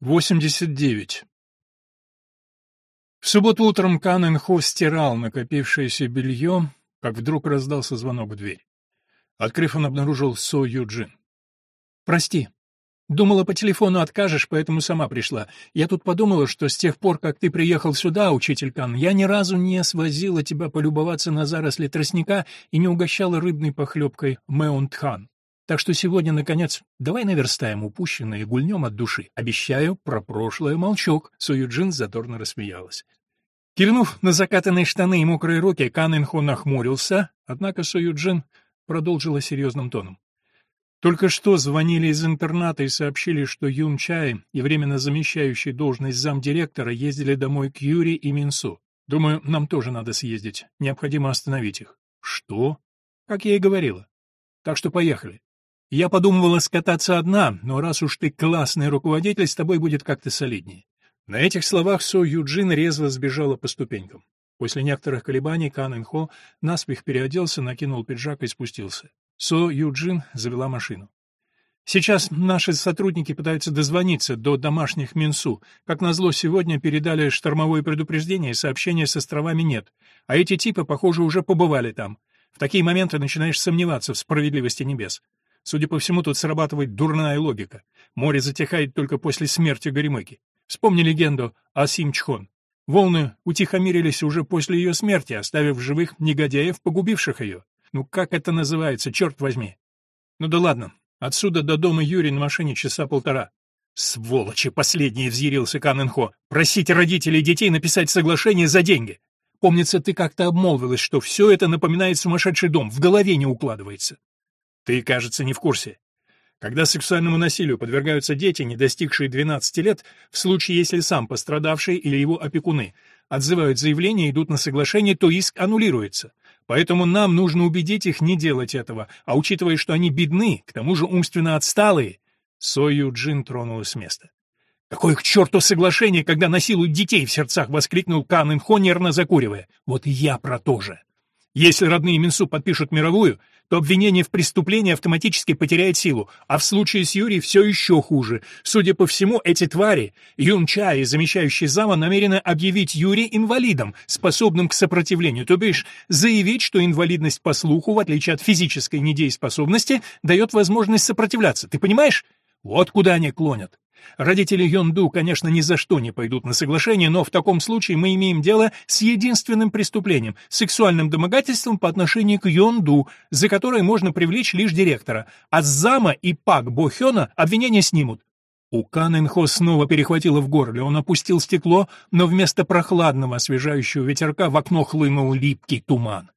89. В субботу утром Канненхо стирал накопившееся белье, как вдруг раздался звонок в дверь. Открыв, он обнаружил Со Юджин. «Прости. Думала, по телефону откажешь, поэтому сама пришла. Я тут подумала, что с тех пор, как ты приехал сюда, учитель Кан, я ни разу не свозила тебя полюбоваться на заросли тростника и не угощала рыбной похлебкой Мэунтхан. Так что сегодня, наконец, давай наверстаем упущенное и гульнем от души. Обещаю, про прошлое молчок. Суюджин задорно рассмеялась. Кивнув на закатанные штаны и мокрые руки, Кан Инхо нахмурился, однако Суюджин продолжила серьезным тоном. Только что звонили из интерната и сообщили, что Юн Чай и временно замещающий должность замдиректора ездили домой к Юре и Минсу. Думаю, нам тоже надо съездить. Необходимо остановить их. Что? Как я и говорила. Так что поехали. Я подумывала скататься одна, но раз уж ты классный руководитель, с тобой будет как-то солиднее. На этих словах Со Юджин резво сбежала по ступенькам. После некоторых колебаний Кан Ин Хо наспех переоделся, накинул пиджак и спустился. Со Юджин завела машину. Сейчас наши сотрудники пытаются дозвониться до домашних Минсу. Как назло, сегодня передали штормовое предупреждение, сообщения с островами нет. А эти типы, похоже, уже побывали там. В такие моменты начинаешь сомневаться в справедливости небес. Судя по всему, тут срабатывает дурная логика. Море затихает только после смерти Горемыки. Вспомни легенду о Симчхон. Волны утихомирились уже после ее смерти, оставив живых негодяев, погубивших ее. Ну как это называется, черт возьми? Ну да ладно, отсюда до дома Юрия на машине часа полтора. Сволочи, последний взъярился Канненхо. Просите родителей детей написать соглашение за деньги. Помнится, ты как-то обмолвилась, что все это напоминает сумасшедший дом, в голове не укладывается. Ты, кажется, не в курсе. Когда сексуальному насилию подвергаются дети, не достигшие 12 лет, в случае, если сам пострадавший или его опекуны отзывают заявление идут на соглашение, то иск аннулируется. Поэтому нам нужно убедить их не делать этого, а учитывая, что они бедны, к тому же умственно отсталые, Сою Джин тронулась с места. «Какое к черту соглашение, когда насилуют детей?» — в сердцах воскликнул Кан Инхо, нервно закуривая. «Вот и я про то же. Если родные Минсу подпишут мировую, то обвинение в преступлении автоматически потеряет силу, а в случае с Юрией все еще хуже. Судя по всему, эти твари, Юн Ча и замещающий зама, намерены объявить Юри инвалидом, способным к сопротивлению, то бишь заявить, что инвалидность по слуху, в отличие от физической недееспособности, дает возможность сопротивляться. Ты понимаешь? Вот куда они клонят. Родители Йонду, конечно, ни за что не пойдут на соглашение, но в таком случае мы имеем дело с единственным преступлением — сексуальным домогательством по отношению к Йонду, за которое можно привлечь лишь директора, а с зама и Пак Бохёна обвинения снимут. У Канэнхо снова перехватило в горле, он опустил стекло, но вместо прохладного освежающего ветерка в окно хлынул липкий туман.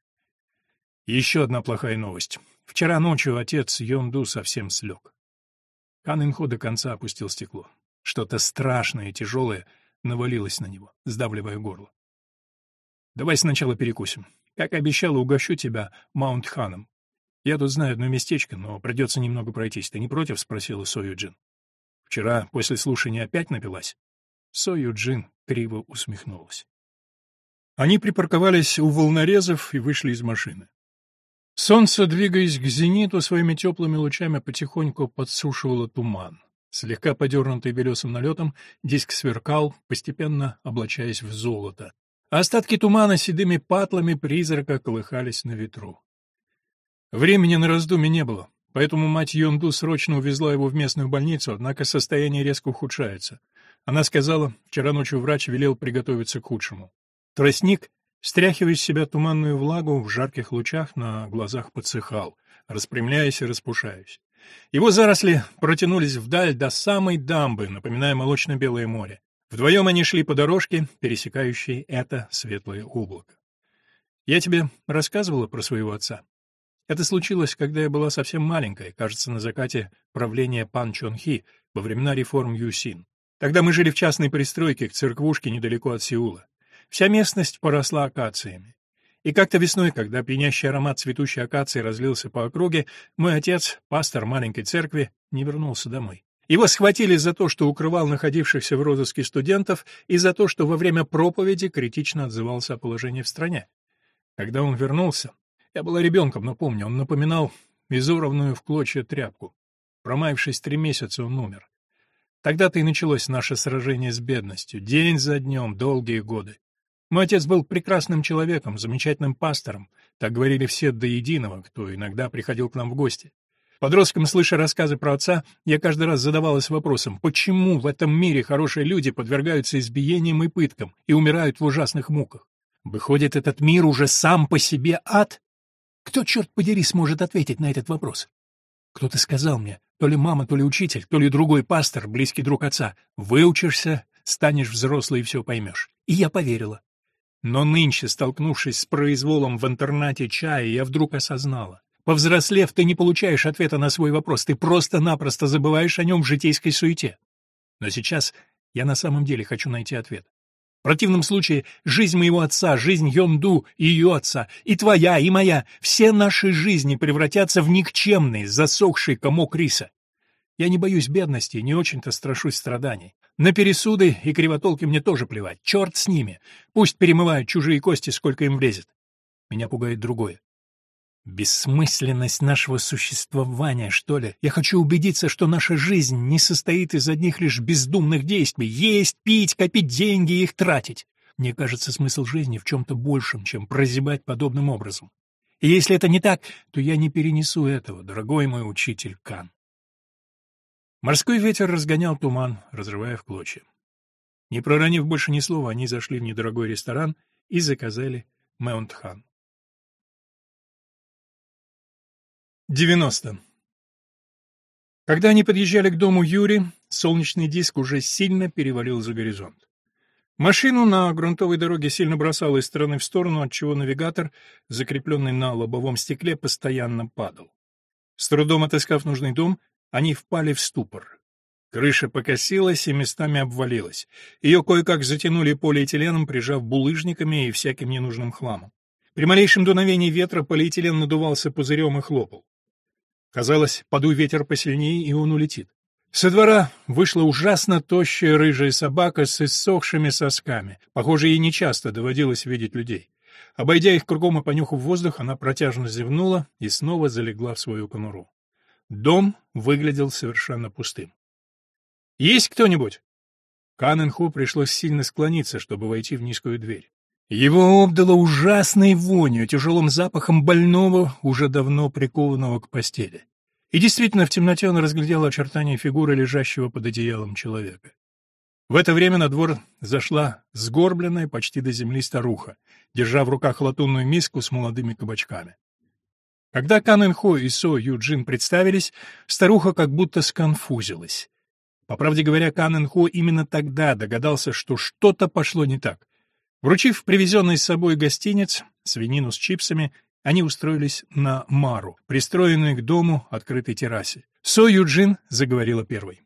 Еще одна плохая новость. Вчера ночью отец Йонду совсем слег. Канненхо до конца опустил стекло. Что-то страшное и тяжелое навалилось на него, сдавливая горло. «Давай сначала перекусим. Как обещала, угощу тебя Маунт-ханом. Я тут знаю одно местечко, но придется немного пройтись. Ты не против?» — спросила Сою Джин. «Вчера после слушания опять напилась?» Сою Джин криво усмехнулась. Они припарковались у волнорезов и вышли из машины. Солнце, двигаясь к зениту, своими теплыми лучами потихоньку подсушивало туман. Слегка подернутый белесым налетом, диск сверкал, постепенно облачаясь в золото. А остатки тумана седыми патлами призрака колыхались на ветру. Времени на раздумье не было, поэтому мать Йонду срочно увезла его в местную больницу, однако состояние резко ухудшается. Она сказала, вчера ночью врач велел приготовиться к худшему. Тростник Стряхивая с себя туманную влагу, в жарких лучах на глазах подсыхал, распрямляясь и распушаясь. Его заросли протянулись вдаль до самой дамбы, напоминая молочно-белое море. Вдвоем они шли по дорожке, пересекающей это светлое облако. «Я тебе рассказывала про своего отца?» Это случилось, когда я была совсем маленькая, кажется, на закате правления Пан Чон Хи, во времена реформ Юсин. Тогда мы жили в частной пристройке к церквушке недалеко от Сеула. Вся местность поросла акациями. И как-то весной, когда пьянящий аромат цветущей акации разлился по округе, мой отец, пастор маленькой церкви, не вернулся домой. Его схватили за то, что укрывал находившихся в розыске студентов, и за то, что во время проповеди критично отзывался о положении в стране. Когда он вернулся, я была ребенком, но помню, он напоминал изорванную в клочья тряпку. Промаявшись три месяца, он умер. Тогда-то и началось наше сражение с бедностью, день за днем, долгие годы. Мой отец был прекрасным человеком, замечательным пастором, так говорили все до единого, кто иногда приходил к нам в гости. Подростком, слыша рассказы про отца, я каждый раз задавалась вопросом, почему в этом мире хорошие люди подвергаются избиениям и пыткам и умирают в ужасных муках? Выходит, этот мир уже сам по себе ад? Кто, черт подери, сможет ответить на этот вопрос? Кто-то сказал мне, то ли мама, то ли учитель, то ли другой пастор, близкий друг отца, выучишься, станешь взрослый и все поймешь. И я поверила. Но нынче, столкнувшись с произволом в интернате чая, я вдруг осознала. Повзрослев, ты не получаешь ответа на свой вопрос, ты просто-напросто забываешь о нем в житейской суете. Но сейчас я на самом деле хочу найти ответ. В противном случае жизнь моего отца, жизнь Йонду и ее отца, и твоя, и моя, все наши жизни превратятся в никчемный, засохший комок риса. Я не боюсь бедности, не очень-то страшусь страданий. На пересуды и кривотолки мне тоже плевать. Черт с ними. Пусть перемывают чужие кости, сколько им влезет. Меня пугает другое. Бессмысленность нашего существования, что ли? Я хочу убедиться, что наша жизнь не состоит из одних лишь бездумных действий. Есть, пить, копить деньги и их тратить. Мне кажется, смысл жизни в чем-то большем, чем прозябать подобным образом. И если это не так, то я не перенесу этого, дорогой мой учитель Кан. Морской ветер разгонял туман, разрывая в клочья. Не проронив больше ни слова, они зашли в недорогой ресторан и заказали Маунтхан. 90. Когда они подъезжали к дому Юри, солнечный диск уже сильно перевалил за горизонт. Машину на грунтовой дороге сильно бросало из стороны в сторону, отчего навигатор, закрепленный на лобовом стекле, постоянно падал. С трудом отыскав нужный дом, они впали в ступор. Крыша покосилась и местами обвалилась. Ее кое-как затянули полиэтиленом, прижав булыжниками и всяким ненужным хламом. При малейшем дуновении ветра полиэтилен надувался пузырем и хлопал. Казалось, подуй ветер посильнее, и он улетит. Со двора вышла ужасно тощая рыжая собака с иссохшими сосками. Похоже, ей нечасто доводилось видеть людей. Обойдя их кругом и понюхав воздух, она протяжно зевнула и снова залегла в свою конуру. Дом выглядел совершенно пустым. «Есть кто-нибудь?» Канненху пришлось сильно склониться, чтобы войти в низкую дверь. Его обдало ужасной вонью, тяжелым запахом больного, уже давно прикованного к постели. И действительно, в темноте он разглядел очертания фигуры лежащего под одеялом человека. В это время на двор зашла сгорбленная почти до земли старуха, держа в руках латунную миску с молодыми кабачками. Когда Кан Инхо и Со Юджин представились, старуха как будто сконфузилась. По правде говоря, Кан Инхо именно тогда догадался, что что-то пошло не так. Вручив привезенный с собой гостиниц, свинину с чипсами, они устроились на Мару, пристроенной к дому открытой террасе. Со Юджин заговорила первой.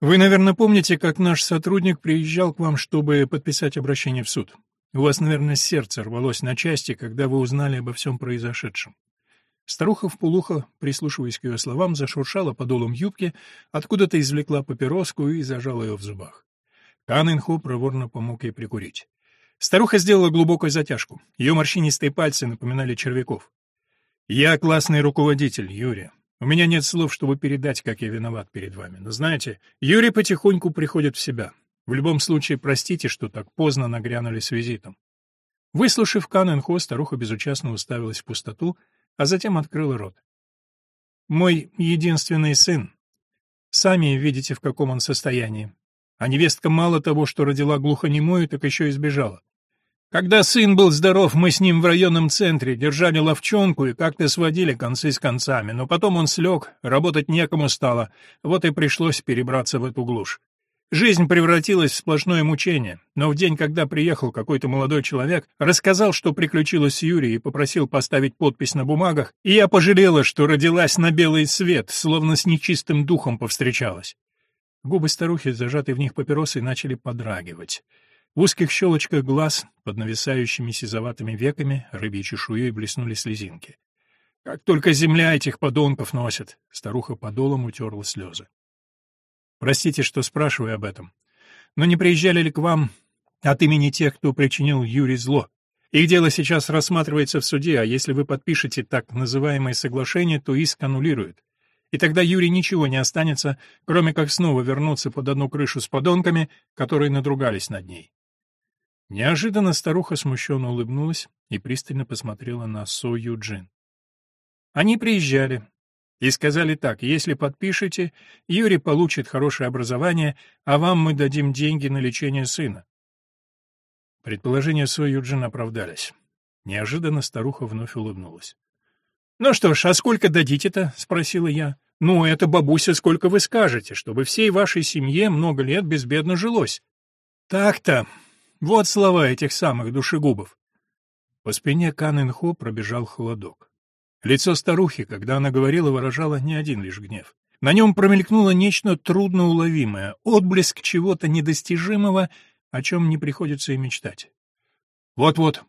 «Вы, наверное, помните, как наш сотрудник приезжал к вам, чтобы подписать обращение в суд. У вас, наверное, сердце рвалось на части, когда вы узнали обо всем произошедшем. Старуха в полухо, прислушиваясь к ее словам, зашуршала подолом юбки, откуда-то извлекла папироску и зажала ее в зубах. Кан Инху проворно помог ей прикурить. Старуха сделала глубокую затяжку. Ее морщинистые пальцы напоминали червяков. «Я классный руководитель, Юрий. У меня нет слов, чтобы передать, как я виноват перед вами. Но знаете, Юрий потихоньку приходит в себя. В любом случае, простите, что так поздно нагрянули с визитом». Выслушав Канэнхо, старуха безучастно уставилась в пустоту, а затем открыла рот. «Мой единственный сын. Сами видите, в каком он состоянии. А невестка мало того, что родила глухонемую, так еще и сбежала. Когда сын был здоров, мы с ним в районном центре держали ловчонку и как-то сводили концы с концами, но потом он слег, работать некому стало, вот и пришлось перебраться в эту глушь. Жизнь превратилась в сплошное мучение, но в день, когда приехал какой-то молодой человек, рассказал, что приключилось с Юрией и попросил поставить подпись на бумагах, и я пожалела, что родилась на белый свет, словно с нечистым духом повстречалась. Губы старухи, зажатые в них папиросы, начали подрагивать. В узких щелочках глаз, под нависающими сизоватыми веками, рыбьей чешуей блеснули слезинки. «Как только земля этих подонков носит!» Старуха подолом утерла слезы. «Простите, что спрашиваю об этом. Но не приезжали ли к вам от имени тех, кто причинил Юре зло? Их дело сейчас рассматривается в суде, а если вы подпишете так называемое соглашение, то иск аннулируют. И тогда Юре ничего не останется, кроме как снова вернуться под одну крышу с подонками, которые надругались над ней. Неожиданно старуха смущенно улыбнулась и пристально посмотрела на Со Юджин. Они приезжали и сказали так, если подпишете, Юрий получит хорошее образование, а вам мы дадим деньги на лечение сына. Предположения Со Юджин оправдались. Неожиданно старуха вновь улыбнулась. «Ну что ж, а сколько дадите-то?» — спросила я. «Ну, это, бабуся, сколько вы скажете, чтобы всей вашей семье много лет безбедно жилось». «Так-то. Вот слова этих самых душегубов». По спине Канэнхо пробежал холодок. Лицо старухи, когда она говорила, выражало не один лишь гнев. На нем промелькнуло нечто трудноуловимое, отблеск чего-то недостижимого, о чем не приходится и мечтать. «Вот-вот,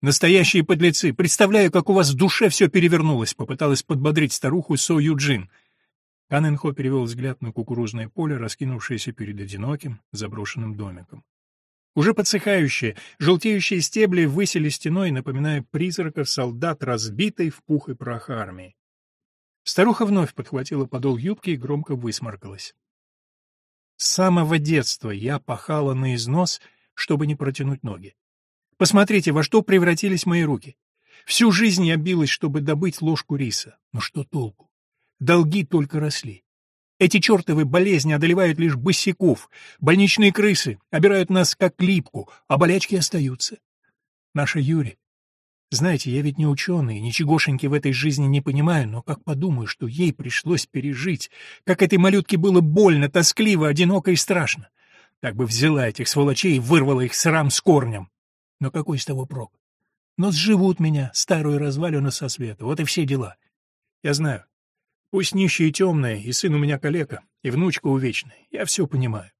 Настоящие подлецы. Представляю, как у вас в душе все перевернулось, попыталась подбодрить старуху Со Юджин. Канэнхо перевел взгляд на кукурузное поле, раскинувшееся перед одиноким, заброшенным домиком. Уже подсыхающие, желтеющие стебли высели стеной, напоминая призраков солдат, разбитой в пух и прах армии. Старуха вновь подхватила подол юбки и громко высморкалась. С самого детства я пахала на износ, чтобы не протянуть ноги. Посмотрите, во что превратились мои руки. Всю жизнь я билась, чтобы добыть ложку риса. Но что толку? Долги только росли. Эти чертовы болезни одолевают лишь босиков. Больничные крысы обирают нас как липку, а болячки остаются. Наша Юрий. Знаете, я ведь не ученый, ничегошеньки в этой жизни не понимаю, но как подумаю, что ей пришлось пережить, как этой малютке было больно, тоскливо, одиноко и страшно. Так бы взяла этих сволочей и вырвала их срам с корнем. Но какой с того прок? Но сживут меня, старую развалину со света, вот и все дела. Я знаю. Пусть нищие темные, и сын у меня калека, и внучка увечная. Я все понимаю.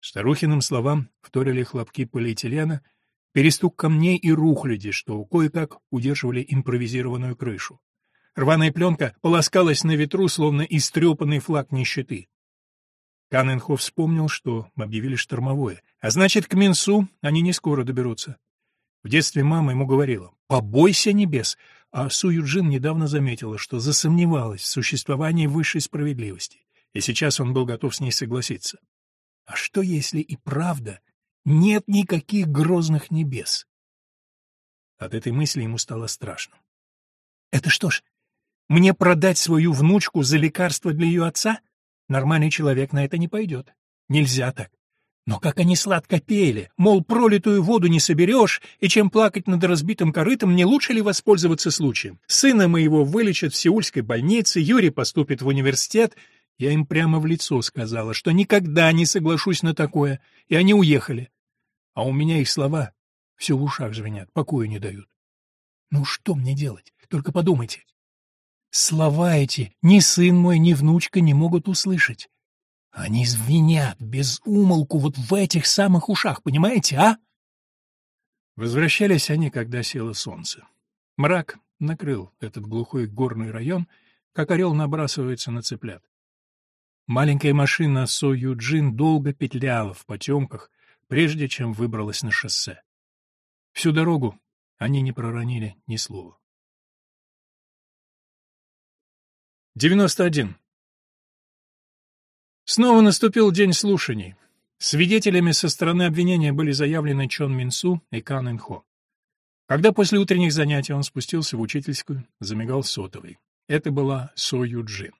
Старухиным словам вторили хлопки полиэтилена, перестук камней и рухляди, что кое-как удерживали импровизированную крышу. Рваная пленка полоскалась на ветру, словно истрепанный флаг нищеты. Канненхо вспомнил, что объявили штормовое, а значит, к Минсу они не скоро доберутся. В детстве мама ему говорила «побойся небес», а Су Юджин недавно заметила, что засомневалась в существовании высшей справедливости, и сейчас он был готов с ней согласиться. А что, если и правда нет никаких грозных небес? От этой мысли ему стало страшно. «Это что ж, мне продать свою внучку за лекарство для ее отца?» Нормальный человек на это не пойдет. Нельзя так. Но как они сладко пели, мол, пролитую воду не соберешь, и чем плакать над разбитым корытом, не лучше ли воспользоваться случаем? Сына моего вылечат в сеульской больнице, Юрий поступит в университет. Я им прямо в лицо сказала, что никогда не соглашусь на такое, и они уехали. А у меня их слова все в ушах звенят, покоя не дают. Ну что мне делать? Только подумайте. Слова эти ни сын мой, ни внучка не могут услышать. Они звенят без умолку вот в этих самых ушах, понимаете, а? Возвращались они, когда село солнце. Мрак накрыл этот глухой горный район, как орел набрасывается на цыплят. Маленькая машина Со Юджин долго петляла в потемках, прежде чем выбралась на шоссе. Всю дорогу они не проронили ни слова. 91. Снова наступил день слушаний. Свидетелями со стороны обвинения были заявлены Чон Минсу и Кан Инхо. Когда после утренних занятий он спустился в учительскую, замигал сотовый. Это была Со Юджин.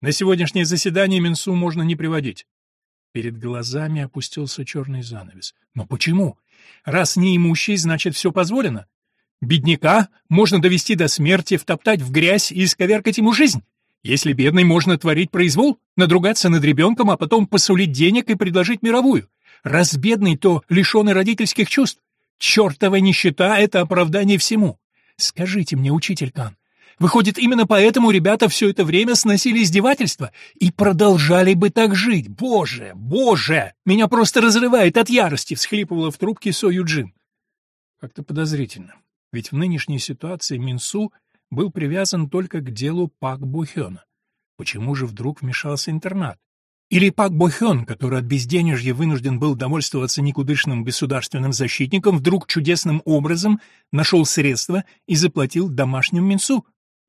На сегодняшнее заседание Минсу можно не приводить. Перед глазами опустился черный занавес. Но почему? Раз неимущий, значит, все позволено. Бедняка можно довести до смерти, втоптать в грязь и исковеркать ему жизнь. Если бедный можно творить произвол, надругаться над ребенком, а потом посулить денег и предложить мировую. Раз бедный, то лишенный родительских чувств. Чертова нищета — это оправдание всему. Скажите мне, учитель Кан, выходит, именно поэтому ребята все это время сносили издевательства и продолжали бы так жить? Боже, боже! Меня просто разрывает от ярости, всхлипывала в трубке Со Юджин. Как-то подозрительно. Ведь в нынешней ситуации Минсу был привязан только к делу Пак Бохёна. Почему же вдруг вмешался интернат? Или Пак Бохён, который от безденежья вынужден был довольствоваться никудышным государственным защитником, вдруг чудесным образом нашел средства и заплатил домашним Минсу?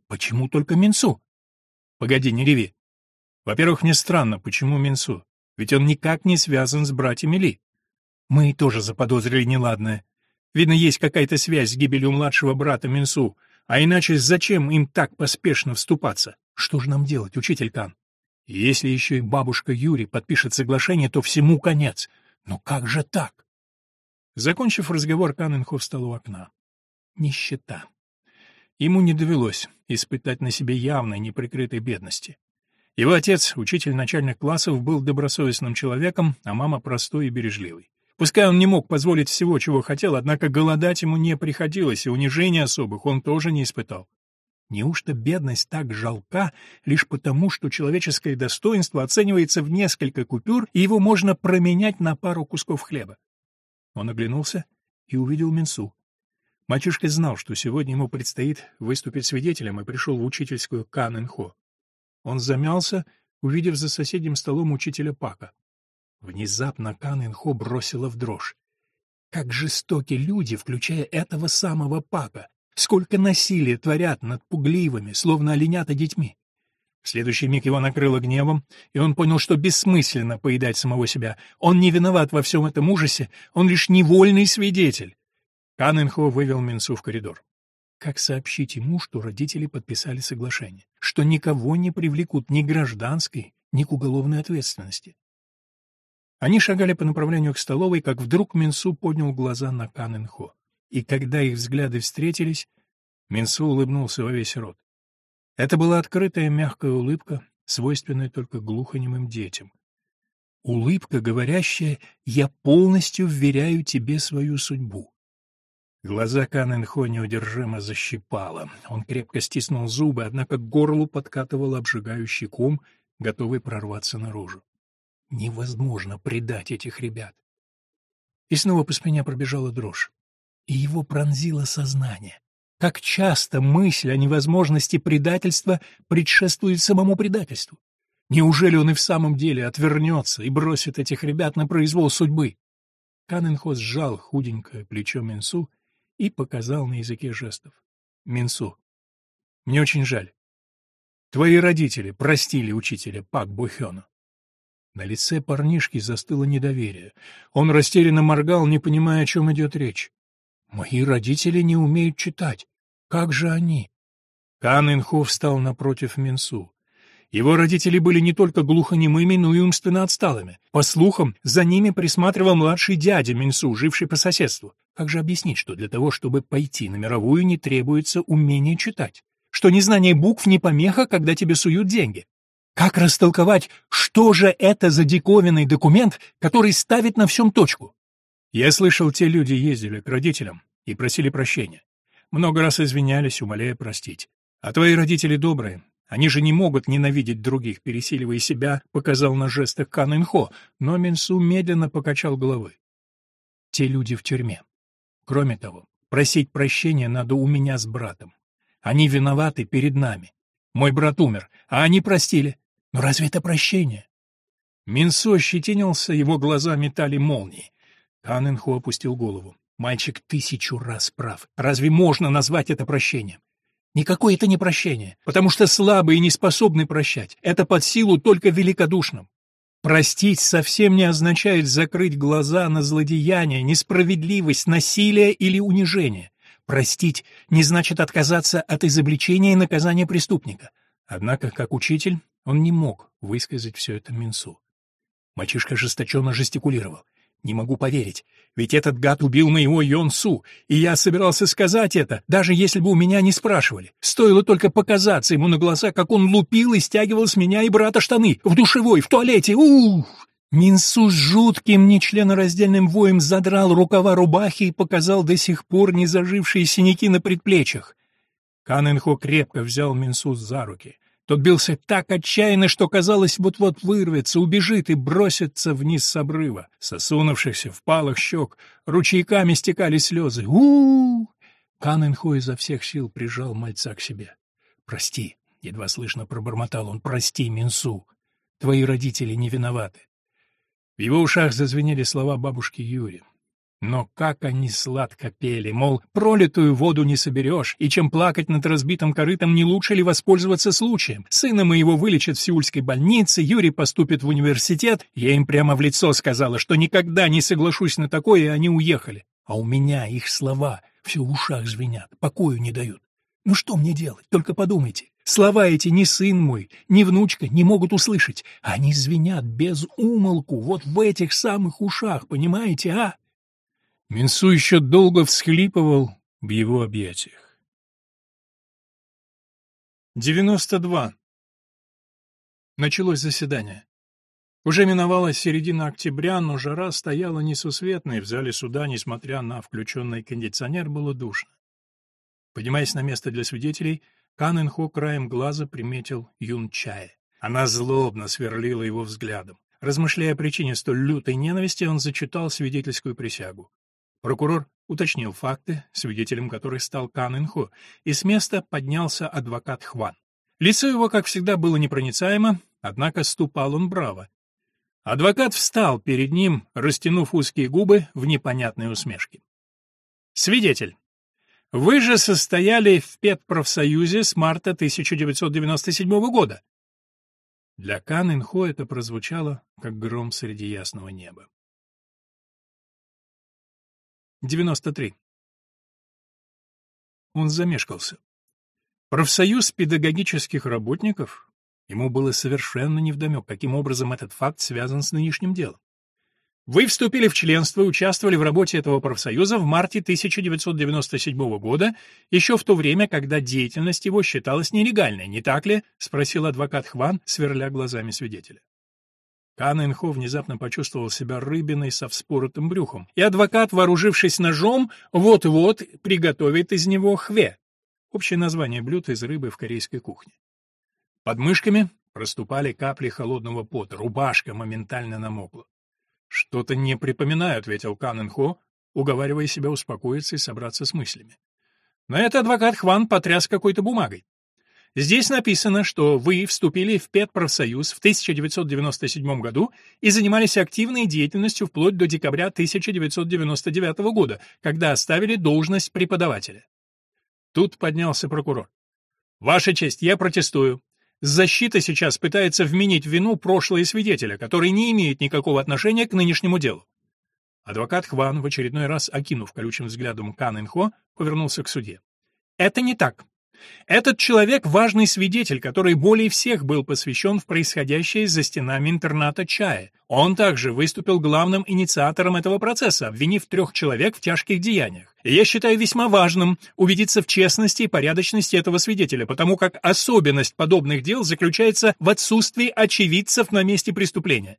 Почему только Минсу? Погоди, не реви. Во-первых, мне странно, почему Минсу? Ведь он никак не связан с братьями Ли. Мы тоже заподозрили неладное. Видно, есть какая-то связь с гибелью младшего брата Минсу. А иначе зачем им так поспешно вступаться? Что же нам делать, учитель Кан? Если еще и бабушка Юри подпишет соглашение, то всему конец. Но как же так? Закончив разговор, Канненхоф встал у окна. Нищета. Ему не довелось испытать на себе явной неприкрытой бедности. Его отец, учитель начальных классов, был добросовестным человеком, а мама простой и бережливой. Пускай он не мог позволить всего, чего хотел, однако голодать ему не приходилось, и унижений особых он тоже не испытал. Неужто бедность так жалка лишь потому, что человеческое достоинство оценивается в несколько купюр, и его можно променять на пару кусков хлеба? Он оглянулся и увидел Минсу. Мальчишка знал, что сегодня ему предстоит выступить свидетелем, и пришел в учительскую Канэнхо. Он замялся, увидев за соседним столом учителя Пака. Внезапно Канэнхо бросила в дрожь. Как жестоки люди, включая этого самого Пака! Сколько насилия творят над пугливыми, словно оленята детьми! В следующий миг его накрыло гневом, и он понял, что бессмысленно поедать самого себя. Он не виноват во всем этом ужасе, он лишь невольный свидетель. Канненхо вывел Минсу в коридор. Как сообщить ему, что родители подписали соглашение, что никого не привлекут ни к гражданской, ни к уголовной ответственности? Они шагали по направлению к столовой, как вдруг Минсу поднял глаза на Канненхо. И когда их взгляды встретились, Минсу улыбнулся во весь рот. Это была открытая мягкая улыбка, свойственная только глухонемым детям. Улыбка, говорящая «я полностью вверяю тебе свою судьбу». Глаза Канненхо неудержимо защипало. Он крепко стиснул зубы, однако к горлу подкатывал обжигающий ком, готовый прорваться наружу. Невозможно предать этих ребят. И снова по спине пробежала дрожь. И его пронзило сознание. Как часто мысль о невозможности предательства предшествует самому предательству? Неужели он и в самом деле отвернется и бросит этих ребят на произвол судьбы? Канненхо сжал худенькое плечо Минсу и показал на языке жестов. Минсу, мне очень жаль. Твои родители простили учителя Пак Бухёна. На лице парнишки застыло недоверие. Он растерянно моргал, не понимая, о чем идет речь. «Мои родители не умеют читать. Как же они?» Кан Инху встал напротив Минсу. Его родители были не только глухонемыми, но и умственно отсталыми. По слухам, за ними присматривал младший дядя Минсу, живший по соседству. Как же объяснить, что для того, чтобы пойти на мировую, не требуется умение читать? Что незнание букв не помеха, когда тебе суют деньги? Как растолковать, что же это за диковинный документ, который ставит на всем точку? Я слышал, те люди ездили к родителям и просили прощения. Много раз извинялись, умоляя простить. А твои родители добрые. Они же не могут ненавидеть других, пересиливая себя, показал на жестах Кан Инхо, но Минсу медленно покачал головой. Те люди в тюрьме. Кроме того, просить прощения надо у меня с братом. Они виноваты перед нами. Мой брат умер, а они простили. Но разве это прощение? Минсо ощетинился, его глаза метали молнии. Канненхо опустил голову. Мальчик тысячу раз прав. Разве можно назвать это прощением? Никакое это не прощение, потому что слабые не способны прощать. Это под силу только великодушным. Простить совсем не означает закрыть глаза на злодеяние, несправедливость, насилие или унижение. Простить не значит отказаться от изобличения и наказания преступника. Однако, как учитель, он не мог высказать все это Минсу. Мальчишка ожесточенно жестикулировал. «Не могу поверить, ведь этот гад убил моего Йонсу, и я собирался сказать это, даже если бы у меня не спрашивали. Стоило только показаться ему на глаза, как он лупил и стягивал с меня и брата штаны, в душевой, в туалете, ух!» Минсу с жутким нечленораздельным воем задрал рукава рубахи и показал до сих пор не зажившие синяки на предплечьях. Канэнхо крепко взял Минсу за руки. Тот бился так отчаянно, что казалось, вот-вот вырвется, убежит и бросится вниз с обрыва. Сосунувшихся в палах щек ручейками стекали слезы. у у Канненхо изо всех сил прижал мальца к себе. «Прости», — едва слышно пробормотал он, — «прости, Минсу. Твои родители не виноваты». В его ушах зазвенели слова бабушки Юри. Но как они сладко пели, мол, пролитую воду не соберешь, и чем плакать над разбитым корытом, не лучше ли воспользоваться случаем? Сына моего вылечат в сеульской больнице, Юрий поступит в университет. Я им прямо в лицо сказала, что никогда не соглашусь на такое, и они уехали. А у меня их слова все в ушах звенят, покою не дают. Ну что мне делать, только подумайте. Слова эти ни сын мой, ни внучка не могут услышать. Они звенят без умолку, вот в этих самых ушах, понимаете, а? Минсу еще долго всхлипывал в его объятиях. 92. Началось заседание. Уже миновалась середина октября, но жара стояла несусветной, в зале суда, несмотря на включенный кондиционер, было душно. Поднимаясь на место для свидетелей, Кан Инхо краем глаза приметил Юн Чая. Она злобно сверлила его взглядом. Размышляя о причине столь лютой ненависти, он зачитал свидетельскую присягу. Прокурор уточнил факты, свидетелем которых стал Кан Инхо, и с места поднялся адвокат Хван. Лицо его, как всегда, было непроницаемо, однако ступал он браво. Адвокат встал перед ним, растянув узкие губы в непонятной усмешке. «Свидетель, вы же состояли в педпрофсоюзе с марта 1997 года». Для Кан Инхо это прозвучало, как гром среди ясного неба. 93. Он замешкался. Профсоюз педагогических работников? Ему было совершенно невдомек, каким образом этот факт связан с нынешним делом. Вы вступили в членство и участвовали в работе этого профсоюза в марте 1997 года, еще в то время, когда деятельность его считалась нелегальной, не так ли? — спросил адвокат Хван, сверля глазами свидетеля. Кан Инхо внезапно почувствовал себя рыбиной со вспоротым брюхом, и адвокат, вооружившись ножом, вот-вот приготовит из него хве — общее название блюд из рыбы в корейской кухне. Под мышками проступали капли холодного пота, рубашка моментально намокла. «Что-то не припоминаю», — ответил Кан Инхо, уговаривая себя успокоиться и собраться с мыслями. На это адвокат Хван потряс какой-то бумагой. Здесь написано, что вы вступили в педпрофсоюз в 1997 году и занимались активной деятельностью вплоть до декабря 1999 года, когда оставили должность преподавателя. Тут поднялся прокурор. «Ваша честь, я протестую. Защита сейчас пытается вменить вину прошлые свидетеля, которые не имеют никакого отношения к нынешнему делу». Адвокат Хван, в очередной раз окинув колючим взглядом Кан Инхо, повернулся к суде. «Это не так. Этот человек — важный свидетель, который более всех был посвящен в происходящее за стенами интерната Чая. Он также выступил главным инициатором этого процесса, обвинив трех человек в тяжких деяниях. И я считаю весьма важным убедиться в честности и порядочности этого свидетеля, потому как особенность подобных дел заключается в отсутствии очевидцев на месте преступления.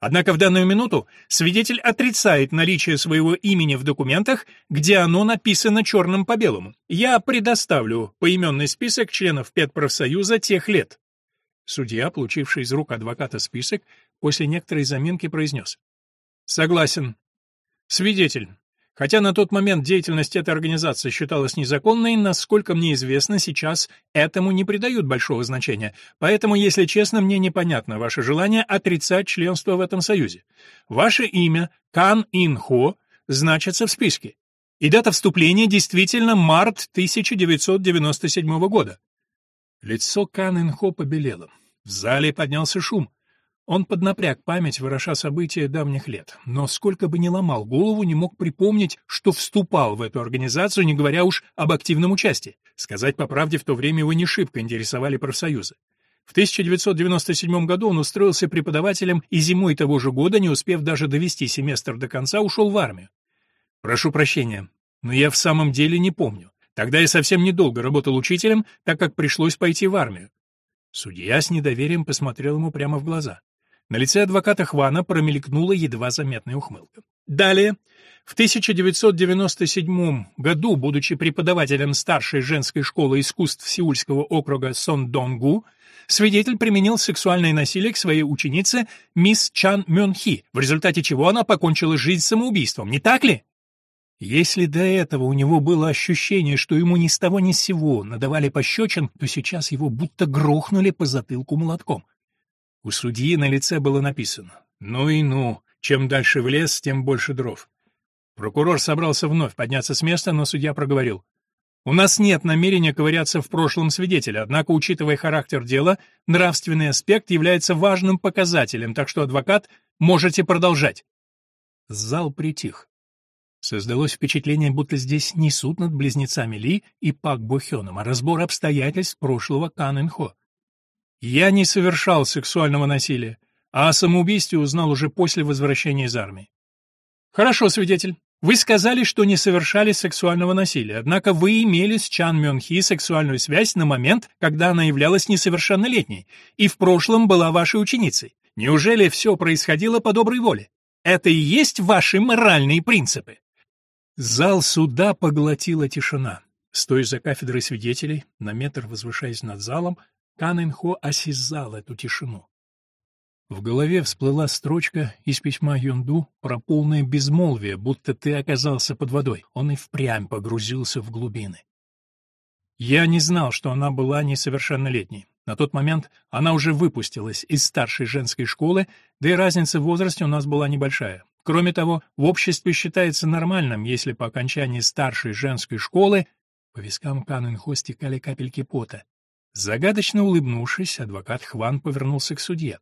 Однако в данную минуту свидетель отрицает наличие своего имени в документах, где оно написано черным по белому. Я предоставлю поименный список членов педпрофсоюза тех лет. Судья, получивший из рук адвоката список, после некоторой заминки произнес. Согласен. Свидетель. Хотя на тот момент деятельность этой организации считалась незаконной, насколько мне известно, сейчас этому не придают большого значения. Поэтому, если честно, мне непонятно ваше желание отрицать членство в этом союзе. Ваше имя Кан Ин Хо значится в списке. И дата вступления действительно март 1997 года. Лицо Кан Ин Хо побелело. В зале поднялся шум. Он поднапряг память, вороша события давних лет, но сколько бы ни ломал голову, не мог припомнить, что вступал в эту организацию, не говоря уж об активном участии. Сказать по правде, в то время его не шибко интересовали профсоюзы. В 1997 году он устроился преподавателем и зимой того же года, не успев даже довести семестр до конца, ушел в армию. Прошу прощения, но я в самом деле не помню. Тогда я совсем недолго работал учителем, так как пришлось пойти в армию. Судья с недоверием посмотрел ему прямо в глаза. На лице адвоката Хвана промелькнула едва заметная ухмылка. Далее, в 1997 году, будучи преподавателем старшей женской школы искусств Сеульского округа Сондонгу, свидетель применил сексуальное насилие к своей ученице мисс Чан Мён Хи, в результате чего она покончила жизнь самоубийством, не так ли? Если до этого у него было ощущение, что ему ни с того ни с сего надавали пощечин, то сейчас его будто грохнули по затылку молотком. У судьи на лице было написано «Ну и ну, чем дальше в лес, тем больше дров». Прокурор собрался вновь подняться с места, но судья проговорил. «У нас нет намерения ковыряться в прошлом свидетеля, однако, учитывая характер дела, нравственный аспект является важным показателем, так что, адвокат, можете продолжать». Зал притих. Создалось впечатление, будто здесь не суд над близнецами Ли и Пак Бохёном, а разбор обстоятельств прошлого Кан Инхо. Я не совершал сексуального насилия, а о самоубийстве узнал уже после возвращения из армии. Хорошо, свидетель. Вы сказали, что не совершали сексуального насилия, однако вы имели с Чан Мён Хи сексуальную связь на момент, когда она являлась несовершеннолетней, и в прошлом была вашей ученицей. Неужели все происходило по доброй воле? Это и есть ваши моральные принципы? Зал суда поглотила тишина. Стоя за кафедрой свидетелей, на метр возвышаясь над залом, Кан Инхо осязал эту тишину. В голове всплыла строчка из письма Юнду про полное безмолвие, будто ты оказался под водой. Он и впрямь погрузился в глубины. Я не знал, что она была несовершеннолетней. На тот момент она уже выпустилась из старшей женской школы, да и разница в возрасте у нас была небольшая. Кроме того, в обществе считается нормальным, если по окончании старшей женской школы по вискам Канненхо стекали капельки пота. Загадочно улыбнувшись, адвокат Хван повернулся к судье.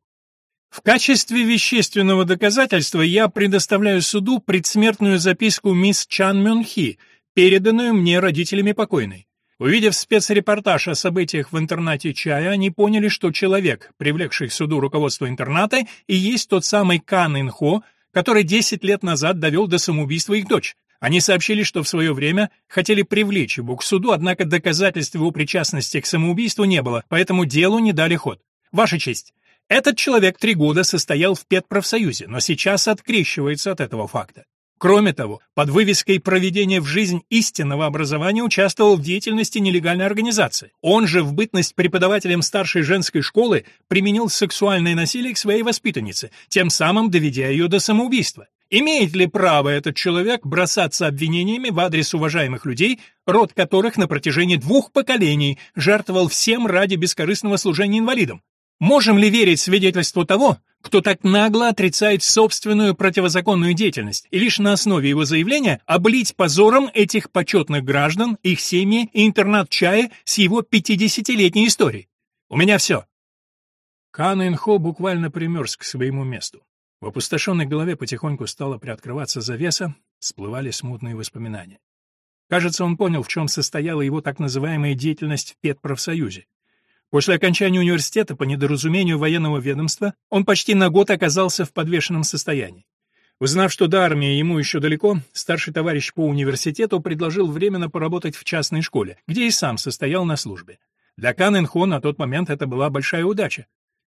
В качестве вещественного доказательства я предоставляю суду предсмертную записку мисс Чан Мюн Хи, переданную мне родителями покойной. Увидев спецрепортаж о событиях в интернате Чая, они поняли, что человек, привлекший к суду руководство интерната, и есть тот самый Кан Инхо, который 10 лет назад довел до самоубийства их дочь. Они сообщили, что в свое время хотели привлечь его к суду, однако доказательств его причастности к самоубийству не было, поэтому делу не дали ход. Ваша честь, этот человек три года состоял в педпрофсоюзе, но сейчас открещивается от этого факта. Кроме того, под вывеской проведения в жизнь истинного образования участвовал в деятельности нелегальной организации. Он же в бытность преподавателем старшей женской школы применил сексуальное насилие к своей воспитаннице, тем самым доведя ее до самоубийства. Имеет ли право этот человек бросаться обвинениями в адрес уважаемых людей, род которых на протяжении двух поколений жертвовал всем ради бескорыстного служения инвалидам? Можем ли верить свидетельству того, кто так нагло отрицает собственную противозаконную деятельность и лишь на основе его заявления облить позором этих почетных граждан, их семьи и интернат чая с его 50-летней историей? У меня все. Кан Инхо буквально примерз к своему месту. В опустошенной голове потихоньку стала приоткрываться завеса, всплывали смутные воспоминания. Кажется, он понял, в чем состояла его так называемая деятельность в педпрофсоюзе. После окончания университета, по недоразумению военного ведомства, он почти на год оказался в подвешенном состоянии. Узнав, что до армии ему еще далеко, старший товарищ по университету предложил временно поработать в частной школе, где и сам состоял на службе. Для Кан Инхо на тот момент это была большая удача.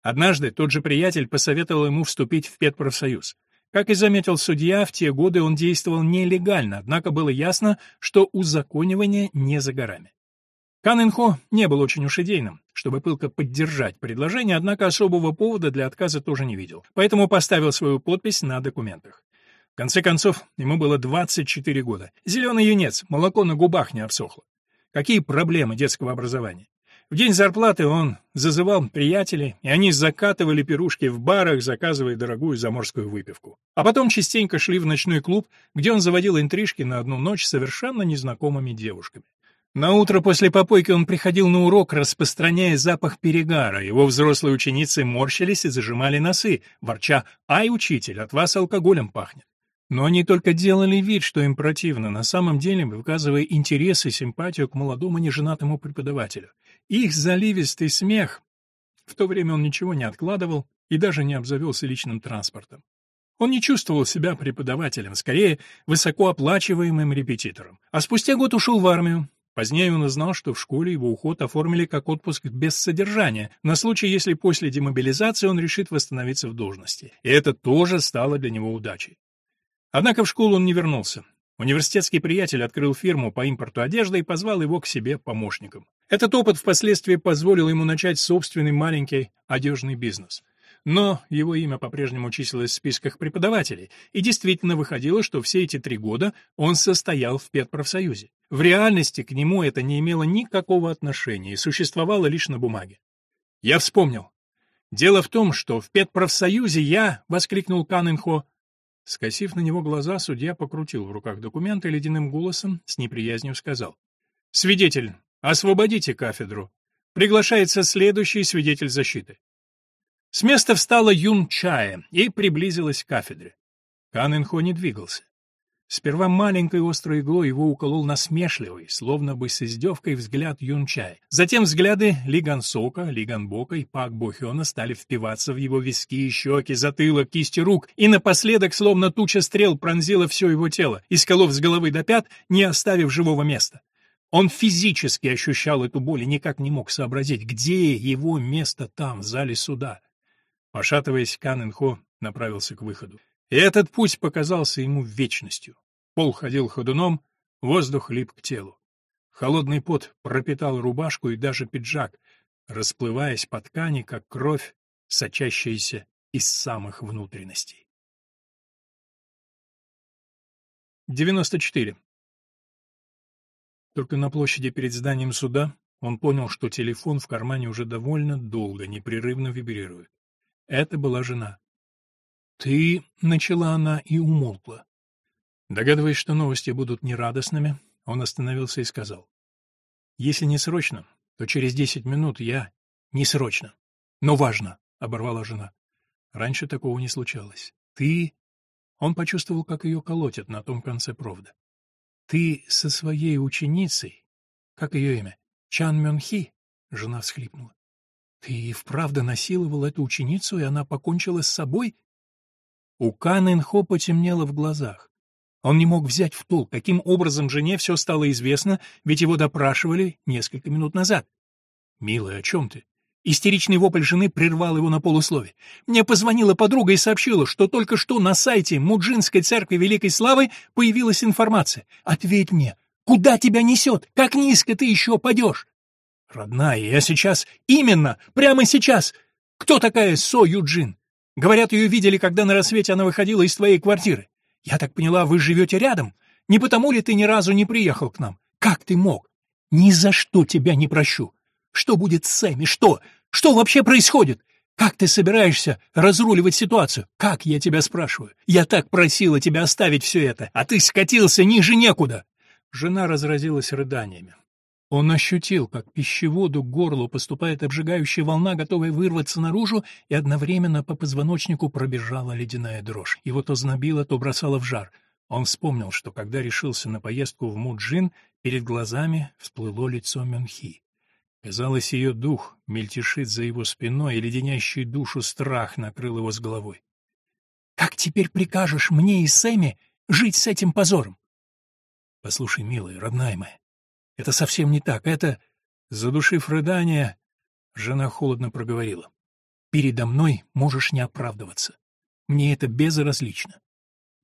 Однажды тот же приятель посоветовал ему вступить в педпрофсоюз. Как и заметил судья, в те годы он действовал нелегально, однако было ясно, что узаконивание не за горами. Кан Инхо не был очень уж идейным, чтобы пылко поддержать предложение, однако особого повода для отказа тоже не видел, поэтому поставил свою подпись на документах. В конце концов, ему было 24 года. Зеленый юнец, молоко на губах не обсохло. Какие проблемы детского образования? В день зарплаты он зазывал приятелей, и они закатывали пирушки в барах, заказывая дорогую заморскую выпивку. А потом частенько шли в ночной клуб, где он заводил интрижки на одну ночь с совершенно незнакомыми девушками. На утро после попойки он приходил на урок, распространяя запах перегара. Его взрослые ученицы морщились и зажимали носы, ворча «Ай, учитель, от вас алкоголем пахнет». Но они только делали вид, что им противно, на самом деле выказывая интерес и симпатию к молодому неженатому преподавателю. Их заливистый смех... В то время он ничего не откладывал и даже не обзавелся личным транспортом. Он не чувствовал себя преподавателем, скорее, высокооплачиваемым репетитором. А спустя год ушел в армию, Позднее он узнал, что в школе его уход оформили как отпуск без содержания, на случай, если после демобилизации он решит восстановиться в должности. И это тоже стало для него удачей. Однако в школу он не вернулся. Университетский приятель открыл фирму по импорту одежды и позвал его к себе помощником. Этот опыт впоследствии позволил ему начать собственный маленький одежный бизнес — но его имя по-прежнему числилось в списках преподавателей, и действительно выходило, что все эти три года он состоял в педпрофсоюзе. В реальности к нему это не имело никакого отношения и существовало лишь на бумаге. Я вспомнил. Дело в том, что в педпрофсоюзе я, — воскликнул Канненхо, Скосив на него глаза, судья покрутил в руках документы и ледяным голосом с неприязнью сказал. «Свидетель, освободите кафедру. Приглашается следующий свидетель защиты». С места встала Юн Чая и приблизилась к кафедре. Кан Инхо не двигался. Сперва маленькой острой иглой его уколол насмешливый, словно бы с издевкой взгляд Юнчай. Затем взгляды Ли Гансока, Ли Ганбока и Пак Бохёна стали впиваться в его виски, щеки, затылок, кисти рук, и напоследок, словно туча стрел, пронзила все его тело, исколов с головы до пят, не оставив живого места. Он физически ощущал эту боль и никак не мог сообразить, где его место там, в зале суда. Пошатываясь, Кан Инхо направился к выходу. И этот путь показался ему вечностью. Пол ходил ходуном, воздух лип к телу. Холодный пот пропитал рубашку и даже пиджак, расплываясь по ткани, как кровь, сочащаяся из самых внутренностей. 94. Только на площади перед зданием суда он понял, что телефон в кармане уже довольно долго, непрерывно вибрирует. Это была жена. «Ты...» — начала она и умолкла. Догадываясь, что новости будут нерадостными, он остановился и сказал. «Если не срочно, то через десять минут я... Не срочно. Но важно», — оборвала жена. Раньше такого не случалось. «Ты...» Он почувствовал, как ее колотят на том конце провода. «Ты со своей ученицей...» «Как ее имя? Чан Мён Хи?» Жена всхлипнула. «Ты и вправду насиловал эту ученицу, и она покончила с собой?» У Кан Инхо потемнело в глазах. Он не мог взять в толк, каким образом жене все стало известно, ведь его допрашивали несколько минут назад. «Милая, о чем ты?» Истеричный вопль жены прервал его на полуслове. Мне позвонила подруга и сообщила, что только что на сайте Муджинской церкви Великой Славы появилась информация. Ответь мне, куда тебя несет? Как низко ты еще падешь? Родная, я сейчас, именно, прямо сейчас. Кто такая Со Юджин? Говорят, ее видели, когда на рассвете она выходила из твоей квартиры. Я так поняла, вы живете рядом? Не потому ли ты ни разу не приехал к нам? Как ты мог? Ни за что тебя не прощу. Что будет с Сэмми? Что? Что вообще происходит? Как ты собираешься разруливать ситуацию? Как, я тебя спрашиваю? Я так просила тебя оставить все это, а ты скатился ниже некуда. Жена разразилась рыданиями. Он ощутил, как пищеводу к горлу поступает обжигающая волна, готовая вырваться наружу, и одновременно по позвоночнику пробежала ледяная дрожь. Его то знобило, то бросало в жар. Он вспомнил, что когда решился на поездку в Муджин, перед глазами всплыло лицо Мюнхи. Казалось, ее дух мельтешит за его спиной, и леденящий душу страх накрыл его с головой. «Как теперь прикажешь мне и Сэмми жить с этим позором?» «Послушай, милая, родная моя, это совсем не так. Это, задушив рыдание, жена холодно проговорила. Передо мной можешь не оправдываться. Мне это безразлично.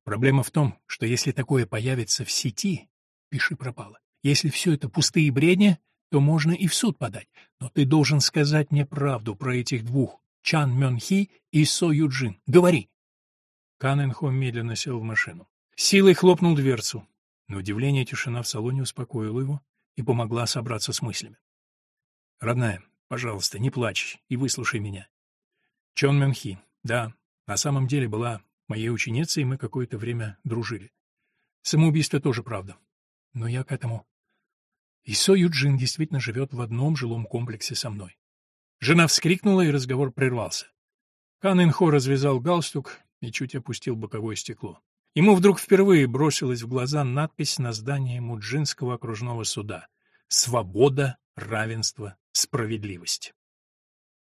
Проблема в том, что если такое появится в сети, пиши пропало. Если все это пустые бредни, то можно и в суд подать. Но ты должен сказать мне правду про этих двух, Чан Мён Хи и Со Юджин. Говори. Кан Эн Хо медленно сел в машину. Силой хлопнул дверцу. На удивление тишина в салоне успокоила его, и помогла собраться с мыслями. «Родная, пожалуйста, не плачь и выслушай меня. Чон Мюнхи, да, на самом деле была моей ученицей, и мы какое-то время дружили. Самоубийство тоже правда. Но я к этому... И Со Юджин действительно живет в одном жилом комплексе со мной. Жена вскрикнула, и разговор прервался. Кан Инхо развязал галстук и чуть опустил боковое стекло. Ему вдруг впервые бросилась в глаза надпись на здании Муджинского окружного суда «Свобода, равенство, справедливость».